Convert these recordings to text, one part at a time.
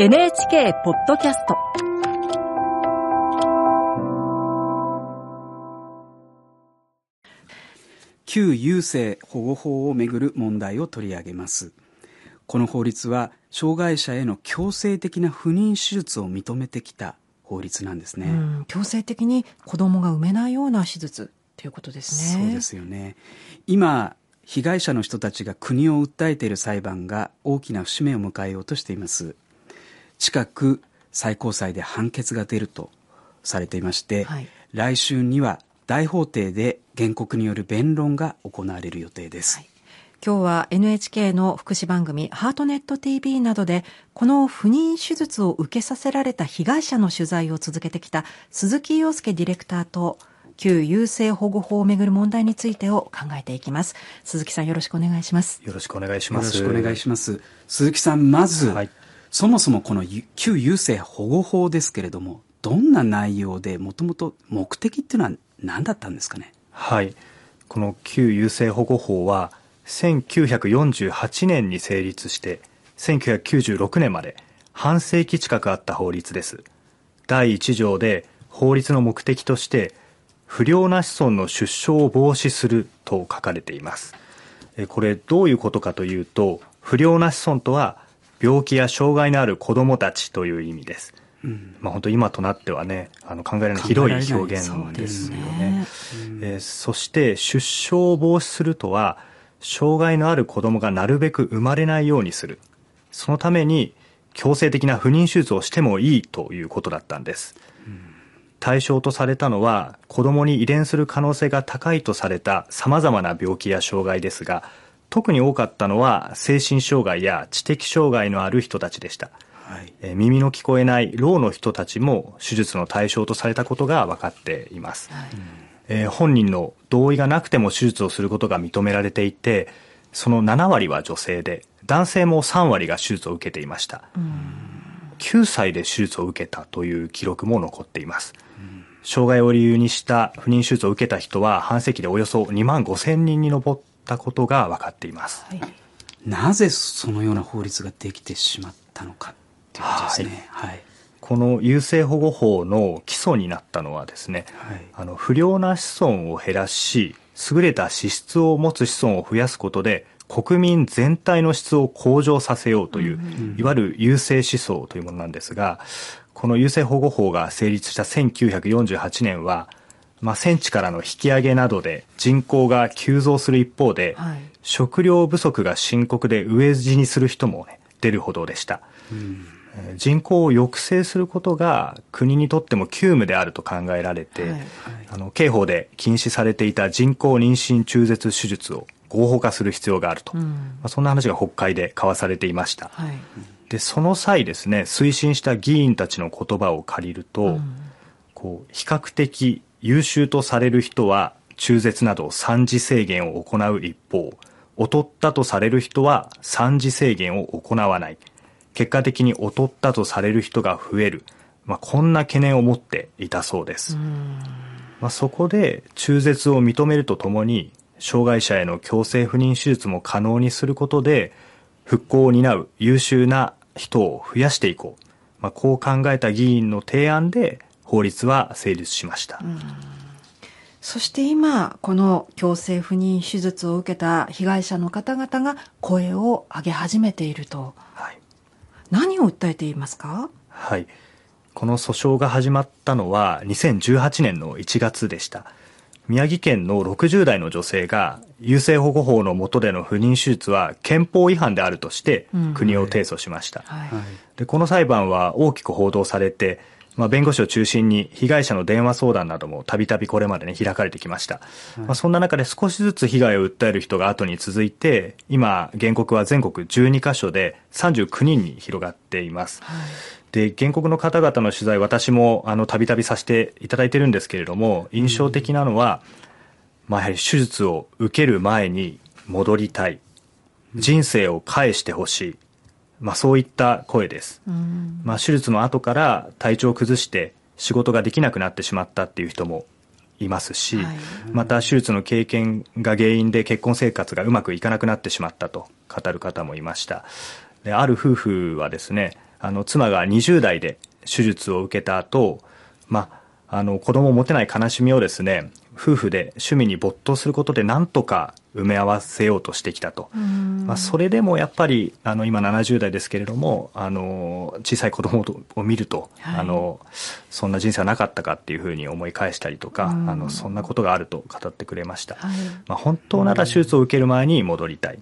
NHK ポッドキャスト。旧優生保護法をめぐる問題を取り上げます。この法律は障害者への強制的な不妊手術を認めてきた法律なんですね、うん、強制的に子供が産めないような手術ということですね。そうですよね。今被害者の人たちが国を訴えている裁判が大きな節目を迎えようとしています近く最高裁で判決が出るとされていまして、はい、来週には大法廷で原告による弁論が行われる予定です、はい、今日は NHK の福祉番組ハートネット TV などでこの不妊手術を受けさせられた被害者の取材を続けてきた鈴木洋介ディレクターと旧優生保護法をめぐる問題についてを考えていきます。鈴木さんよろしくお願いします。よろしくお願いします。よろしくお願いします。鈴木さんまず、はいそもそもこの旧優生保護法ですけれども、どんな内容で、もともと目的っていうのは何だったんですかね？はい。この旧優生保護法は、1948年に成立して、1996年まで半世紀近くあった法律です。第1条で法律の目的として、不良な子孫の出生を防止すると書かれています。これどういうことかというと、不良な子孫とは病気や障害のある子供たちという意味です。うん、まあ本当今となってはね、あの考えられない広い表現ですよね。えー、そして出生を防止するとは、障害のある子供がなるべく生まれないようにする。そのために強制的な不妊手術をしてもいいということだったんです。対象とされたのは子供に遺伝する可能性が高いとされた様々な病気や障害ですが、特に多かったのは精神障害や知的障害のある人たちでした、はい、え耳の聞こえないろの人たちも手術の対象とされたことが分かっています、はい、えー、本人の同意がなくても手術をすることが認められていてその7割は女性で男性も3割が手術を受けていました。9歳で手術を受けたという記録も残っています。障害を理由にした不妊手術を受けた人は半世紀でおよそ2万5千人に上っったことが分かっています、はい、なぜそのような法律ができてしまったのかっていうことですね、はい、はい、この優生保護法の基礎になったのはですね、はい、あの不良な子孫を減らし優れた資質を持つ子孫を増やすことで国民全体の質を向上させようという、うんうん、いわゆる優生思想というものなんですがこの優生保護法が成立した1948年はまあ、戦地からの引き上げなどで人口が急増する一方で、はい、食料不足が深刻で飢え死にする人も、ね、出るほどでした、うん、人口を抑制することが国にとっても急務であると考えられて、はい。はい、あの刑法で禁止されていた人工妊娠中絶手術を合法化する必要があると、うん、まあ、そんな話が国会で交わされていました、でその際ですね推進した議員たちの言葉を借りると、うん、こう比較的優秀とされる人は中絶など産児制限を行う一方、劣ったとされる人は産児制限を行わない。結果的に劣ったとされる人が増える。まあ、こんな懸念を持っていたそうです。まあ、そこで中絶を認めるとともに、障害者への強制不妊手術も可能にすることで、復興を担う優秀な人を増やしていこう。まあ、こう考えた議員の提案で、法律は成立しました。そして今、この強制不妊手術を受けた被害者の方々が声を上げ始めていると。はい、何を訴えていますか？はい。この訴訟が始まったのは2018年の1月でした。宮城県の60代の女性が優生保護法の下での不妊手術は憲法違反であるとして国を提訴しました。うんはい、でこの裁判は大きく報道されてまあ、弁護士を中心に被害者の電話相談などもたびたびこれまでね、開かれてきました。はい、まあ、そんな中で少しずつ被害を訴える人が後に続いて、今、原告は全国12カ所で39人に広がっています。はい、で、原告の方々の取材、私もあの、たびたびさせていただいてるんですけれども、印象的なのは、まあ、やはり手術を受ける前に戻りたい。人生を返してほしい。まあ、そういった声です、まあ、手術の後から体調を崩して仕事ができなくなってしまったっていう人もいますし、はい、また手術の経験が原因で結婚生活がうまくいかなくなってしまったと語る方もいました。である夫婦はですねあの妻が20代で手術を受けた後、まあ、あの子供を持てない悲しみをですね夫婦で趣味に没頭することでなんとか埋め合わせようとしてきたと、まあ、それでもやっぱりあの今70代ですけれどもあの小さい子供を見ると、はい、あのそんな人生はなかったかっていうふうに思い返したりとか、あのそんなことがあると語ってくれました、はい、まあ、本当なら手術を受ける前に戻りたい。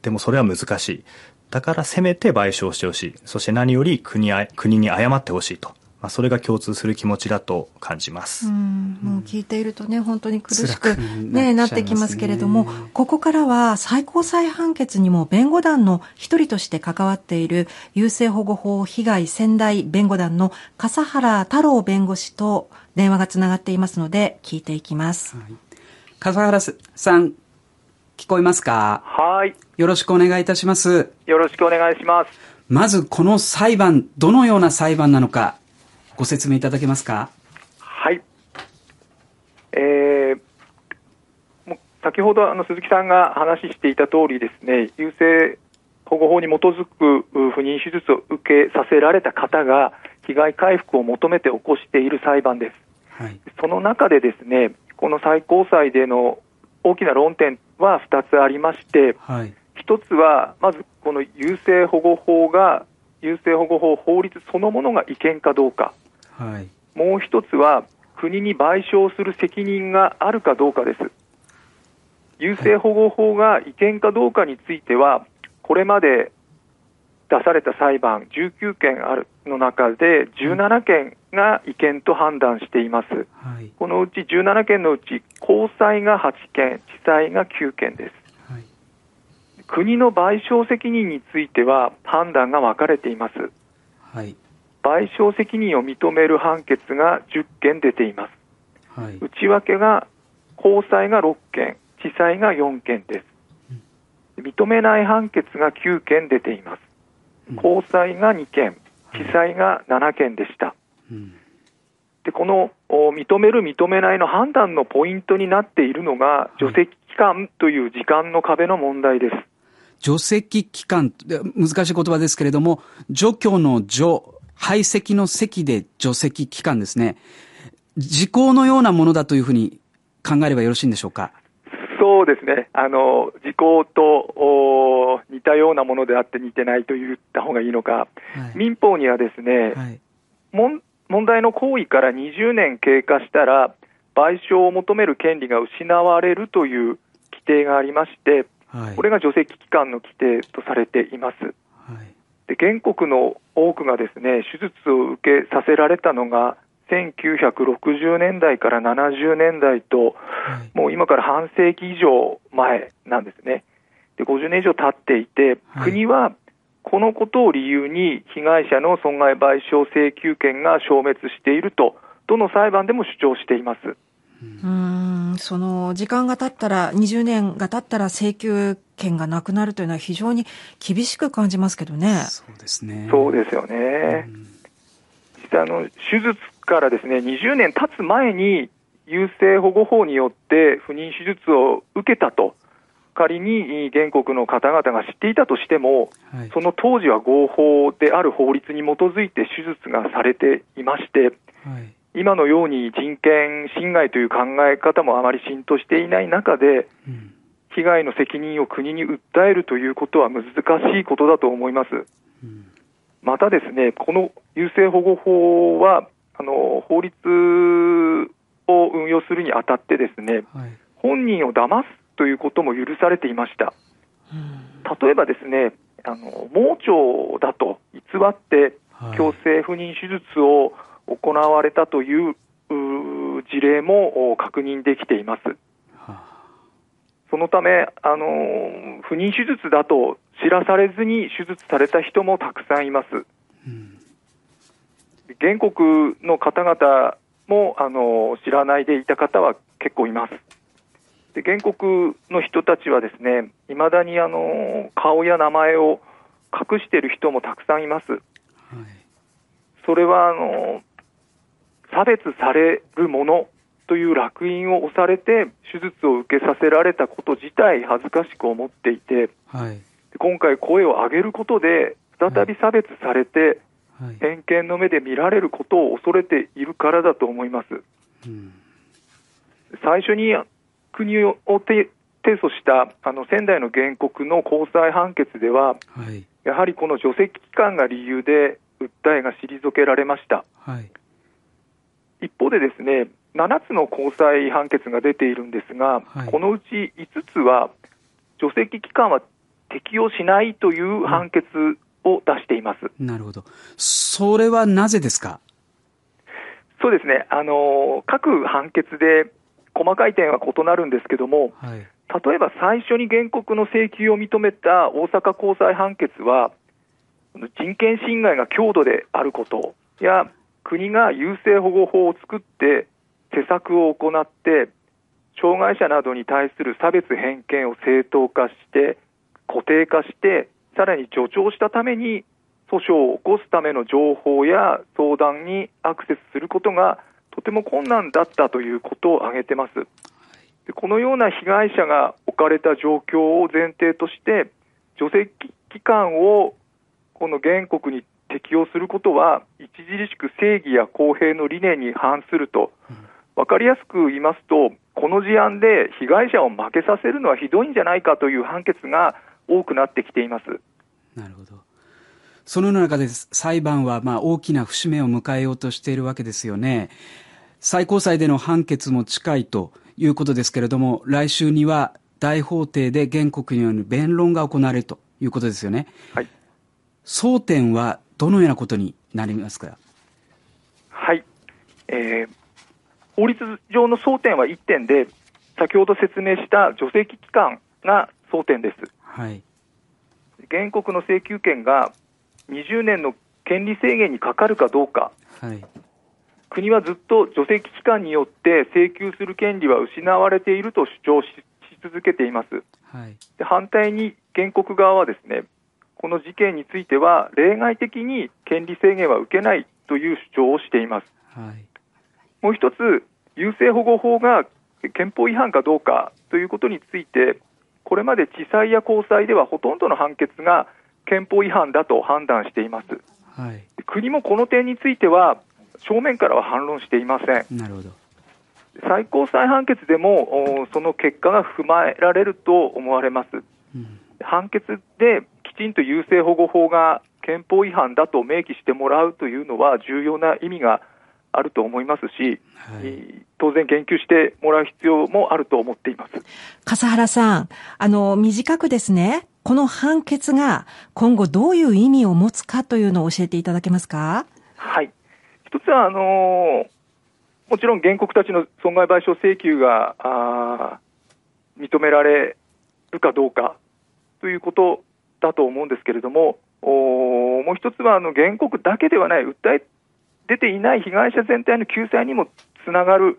でもそれは難しい。だからせめて賠償してほしい。そして何より国国に謝ってほしいとまあ、それが共通する気持ちだと感じます。うん、もう聞いているとね、本当に苦しくね、なってきますけれども、ここからは最高裁判決にも弁護団の一人として関わっている、優生保護法被害仙台弁護団の笠原太郎弁護士と電話がつながっていますので、聞いていきます。はい、笠原さん、聞こえますか？はい。よろしくお願いいたします。よろしくお願いします。まずこの裁判、どのような裁判なのか、ご説明いただけますか？はい。えー、先ほどあの鈴木さんが話していた通りですね、優生保護法に基づく不妊手術を受けさせられた方が被害回復を求めて起こしている裁判です。はい、その中でですね、この最高裁での大きな論点は2つありまして、はい、1つはまずこの優生保護法が優生保護法法律そのものが違憲かどうか、はい、もう一つは国に賠償する責任があるかどうかです。優生保護法が違憲かどうかについては、これまで出された裁判19件あるの中で17件が違憲と判断しています、はい、このうち17件のうち高裁が8件地裁が9件です、はい、国の賠償責任については判断が分かれています、はい、賠償責任を認める判決が10件出ています、はい、内訳が高裁が6件地裁が4件です。認めない判決が9件出ています。高裁が2件地裁が7件でした、でこの認める認めないの判断のポイントになっているのが除籍期間という時間の壁の問題です、除籍期間難しい言葉ですけれども除去の除排斥の席で除籍期間ですね。時効のようなものだというふうに考えればよろしいんでしょうか？そうですね。あの、時効と似たようなものであって似てないと言った方がいいのか。はい、民法にはですね、はい、問題の行為から20年経過したら、賠償を求める権利が失われるという規定がありまして、はい、これが除籍期間の規定とされています。で原告の多くがですね手術を受けさせられたのが1960年代から70年代と、はい、もう今から半世紀以上前なんですね。で50年以上経っていて、はい、国はこのことを理由に被害者の損害賠償請求権が消滅していると、どの裁判でも主張しています。うんその時間が経ったら、20年が経ったら請求権がなくなるというのは非常に厳しく感じますけどね。そうですね。そうですよね。実はあの、手術からですね、20年経つ前に、優生保護法によって不妊手術を受けたと、仮に原告の方々が知っていたとしても、はい、その当時は合法である法律に基づいて手術がされていまして、はい今のように人権侵害という考え方もあまり浸透していない中で、被害の責任を国に訴えるということは難しいことだと思います。またですね、この優生保護法は、あの、法律を運用するにあたってですね、はい、本人を騙すということも許されていました。例えばですね、あの、盲腸だと偽って、強制不妊手術を行われたという事例も確認できています。そのため、あの不妊手術だと知らされずに手術された人もたくさんいます。うん、原告の方々もあの知らないでいた方は結構います。で原告の人たちはですね、いまだにあの顔や名前を隠している人もたくさんいます。はい、それはあの差別されるものという烙印を押されて手術を受けさせられたこと自体恥ずかしく思っていて、はい、今回声を上げることで再び差別されて偏見の目で見られることを恐れているからだと思います。うん。最初に国を提提訴したあの仙台の原告の高裁判決では、はい。やはりこの除斥期間が理由で訴えが退けられました。はい一方でですね、7つの高裁判決が出ているんですが、はい。このうち5つは除斥期間は適用しないという判決を出しています。なるほど。それはなぜですか？そうですね、あの各判決で細かい点は異なるんですけども、はい。例えば最初に原告の請求を認めた大阪高裁判決は、人権侵害が強度であることや、国が優生保護法を作って、施策を行って、障害者などに対する差別偏見を正当化して、固定化して、さらに助長したために、訴訟を起こすための情報や相談にアクセスすることがとても困難だったということを挙げてます。でこのような被害者が置かれた状況を前提として、除斥期間をこの原告に適用することは、著しく正義や公平の理念に反すると、分かりやすく言いますと、この事案で被害者を負けさせるのはひどいんじゃないかという判決が多くなってきています。なるほど。その中で裁判はまあ大きな節目を迎えようとしているわけですよね。最高裁での判決も近いということですけれども来週には大法廷で原告による弁論が行われるということですよね。はい。争点はどのようなことになりますか？はい、えー法律上の争点は1点で、先ほど説明した除斥期間が争点です。はい。原告の請求権が20年の権利制限にかかるかどうか、はい。国はずっと除斥期間によって請求する権利は失われていると主張しし続けています。はい。で反対に原告側はですね、この事件については例外的に権利制限は受けないという主張をしています。はいもう一つ、優生保護法が憲法違反かどうかということについて、これまで地裁や高裁ではほとんどの判決が憲法違反だと判断しています。はい国もこの点については、正面からは反論していません。なるほど最高裁判決でも、おその結果が踏まえられると思われます。うん判決できちんと優生保護法が憲法違反だと明記してもらうというのは重要な意味があると思いますし、はい当然言及してもらう必要もあると思っています。笠原さん、あの、短くですね、この判決が今後どういう意味を持つかというのを教えていただけますか？はい。一つは、あのーもちろん原告たちの損害賠償請求があー認められるかどうかということだと思うんですけれども、もう一つはあの原告だけではない、訴え出ていない被害者全体の救済にもつながる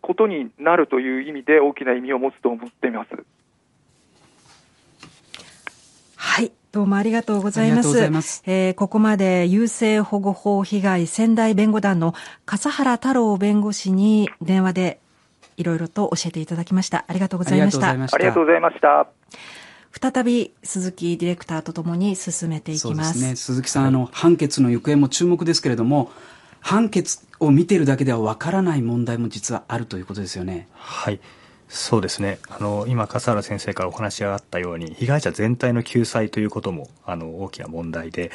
ことになるという意味で大きな意味を持つと思っています。はい。どうもありがとうございます。ますえーここまで優生保護法被害仙台弁護団の笠原太郎弁護士に電話でいろいろと教えていただきました。ありがとうございました。ありがとうございました再び鈴木ディレクターとともに進めていきま。そうですすね。鈴木さん、あの判決の行方も注目ですけれども判決を見ているだけではわからない問題も実はあるということですよね。はい。そうですね。あの今笠原先生からお話があったように被害者全体の救済ということもあの大きな問題で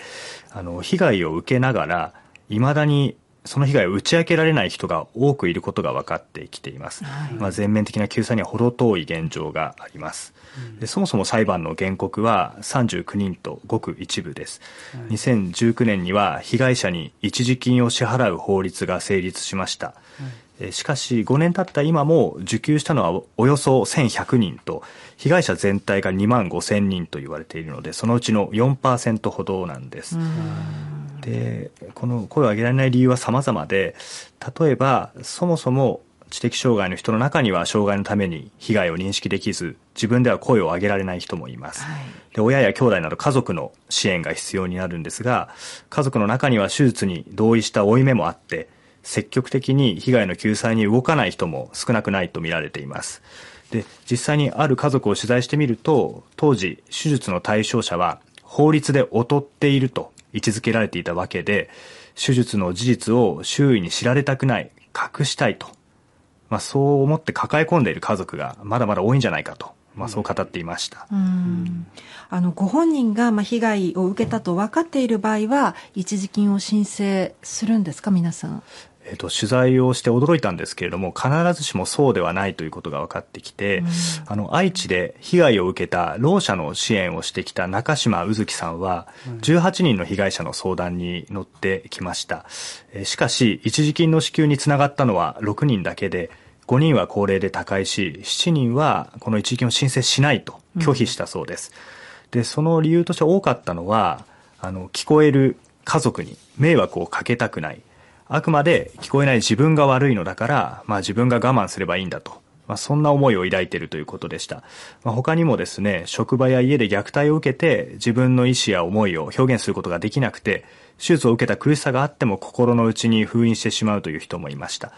あの被害を受けながらいまだにその被害を打ち明けられない人が多くいることが分かってきています、まあ、全面的な救済には程遠い現状があります、でそもそも裁判の原告は39人とごく一部です、2019年には被害者に一時金を支払う法律が成立しました、えーしかし5年経った今も受給したのはおよそ1100人と被害者全体が2万5000人と言われているのでそのうちの4%ほどなんです。でこの声を上げられない理由は様々で例えばそもそも知的障害の人の中には障害のために被害を認識できず自分では声を上げられない人もいます、で親や兄弟など家族の支援が必要になるんですが家族の中には手術に同意した負い目もあって積極的に被害の救済に動かない人も少なくないと見られています。で実際にある家族を取材してみると当時手術の対象者は法律で劣っていると位置づけられていたわけで、手術の事実を周囲に知られたくない、隠したいと。まあそう思って抱え込んでいる家族がまだまだ多いんじゃないかと。まあ、そう語っていました。あのご本人がまあ被害を受けたと分かっている場合は一時金を申請するんですか皆さん？えっと、取材をして驚いたんですけれども、必ずしもそうではないということが分かってきて、うん、あの、愛知で被害を受けたろう者の支援をしてきた中島うずきさんは、18人の被害者の相談に乗ってきました。しかし、一時金の支給につながったのは6人だけで、5人は高齢で他界し、7人はこの一時金を申請しないと拒否したそうです。うん、で、その理由として多かったのは、あの、聞こえる家族に迷惑をかけたくない。あくまで聞こえない自分が悪いのだから、まあ自分が我慢すればいいんだと。まあ、そんな思いを抱いているということでした。まあ、他にもですね、職場や家で虐待を受けて自分の意思や思いを表現することができなくて、手術を受けた苦しさがあっても心の内に封印してしまうという人もいました。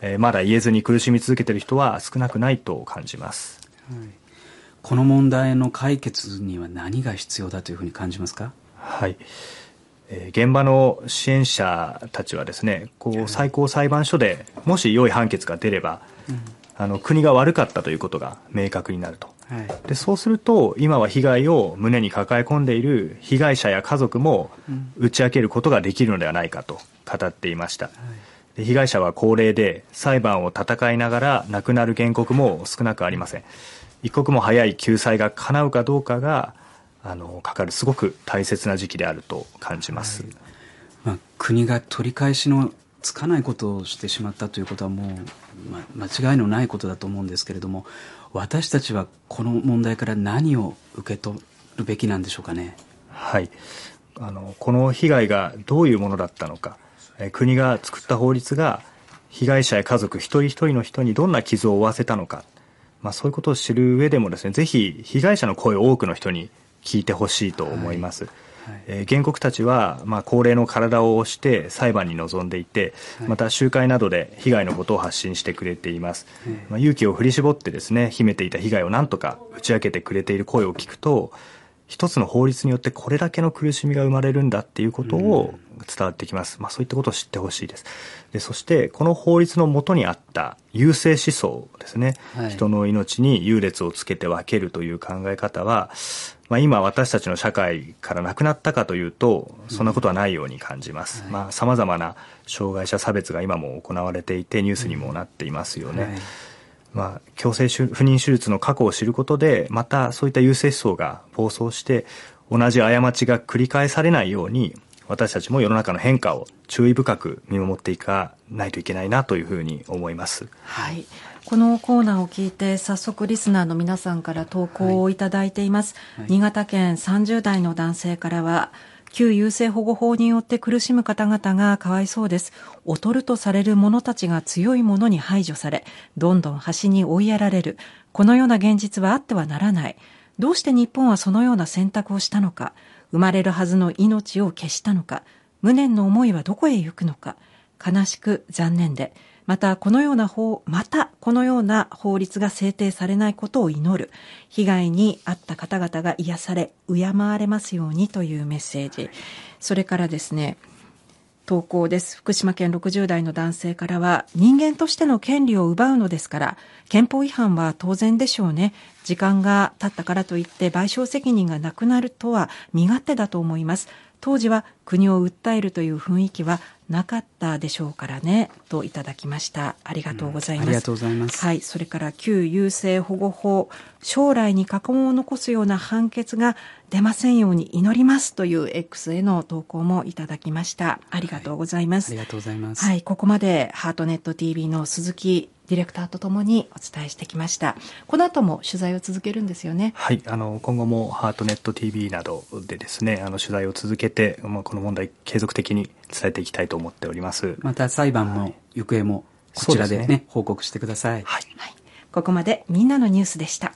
えー、まだ言えずに苦しみ続けている人は少なくないと感じます。はい、この問題の解決には何が必要だというふうに感じますか？はい。えー、現場の支援者たちはですねこう最高裁判所でもし良い判決が出れば、うん、あの国が悪かったということが明確になると、はい、でそうすると今は被害を胸に抱え込んでいる被害者や家族も打ち明けることができるのではないかと語っていました、はい、で被害者は高齢で裁判を戦いながら亡くなる原告も少なくありません。一刻も早い救済が叶うかどうかがあのかかるすごく大切な時期であると感じます、はい、まあ、国が取り返しのつかないことをしてしまったということはもう、ま間違いのないことだと思うんですけれども私たちはこの問題から何を受け取るべきなんでしょうかね？はい。あのこの被害がどういうものだったのか。国が作った法律が被害者や家族一人一人の人にどんな傷を負わせたのか、まあ、そういうことを知る上でもですねぜひ被害者の声を多くの人に聞いてほしいと思います。はい。えー、原告たちは、まあ、高齢の体を押して裁判に臨んでいて、また集会などで被害のことを発信してくれています、まあ、勇気を振り絞ってですね秘めていた被害を何とか打ち明けてくれている声を聞くと一つの法律によってこれだけの苦しみが生まれるんだっていうことを伝わってきます、まあ、そういったことを知ってほしいです。でそしてこの法律のもとにあった優生思想ですね、はい、人の命に優劣をつけて分けるという考え方はまあ、今私たちの社会からなくなったかというとそんなことはないように感じます。さまざ、まな障害者差別が今も行われていてニュースにもなっていますよね、はい、まあ、強制不妊手術の過去を知ることでまたそういった優勢思想が暴走して同じ過ちが繰り返されないように私たちも世の中の変化を注意深く見守っていかないといけないなというふうに思います。はいこのコーナーを聞いて早速リスナーの皆さんから投稿をいただいています、はい。はい、新潟県30代の男性からは旧優生保護法によって苦しむ方々がかわいそうです。劣るとされる者たちが強い者に排除されどんどん端に追いやられる。このような現実はあってはならない。どうして日本はそのような選択をしたのか。生まれるはずの命を消したのか。無念の思いはどこへ行くのか。悲しく残念でまたこのような法、またこのような法律が制定されないことを祈る。被害に遭った方々が癒され、敬われますようにというメッセージ。それからですね、投稿です。福島県60代の男性からは、人間としての権利を奪うのですから、憲法違反は当然でしょうね。時間が経ったからといって賠償責任がなくなるとは身勝手だと思います。当時は国を訴えるという雰囲気はなかったでしょうからねといただきました。ありがとうございます、うん、ありがとうございます。はいそれから旧優生保護法将来に過去を残すような判決が出ませんように祈りますという X への投稿もいただきました。ありがとうございます、はい、ありがとうございます。はいここまでハートネット TV の鈴木ディレクターとともにお伝えしてきました。この後も取材を続けるんですよね。はい。あの今後もハートネット TV などでですねあの取材を続けて、まあ、この問題継続的に伝えていきたいと思っております。また裁判の行方もこちらでね、はい、報告してください、はい、はい、ここまでみんなのニュースでした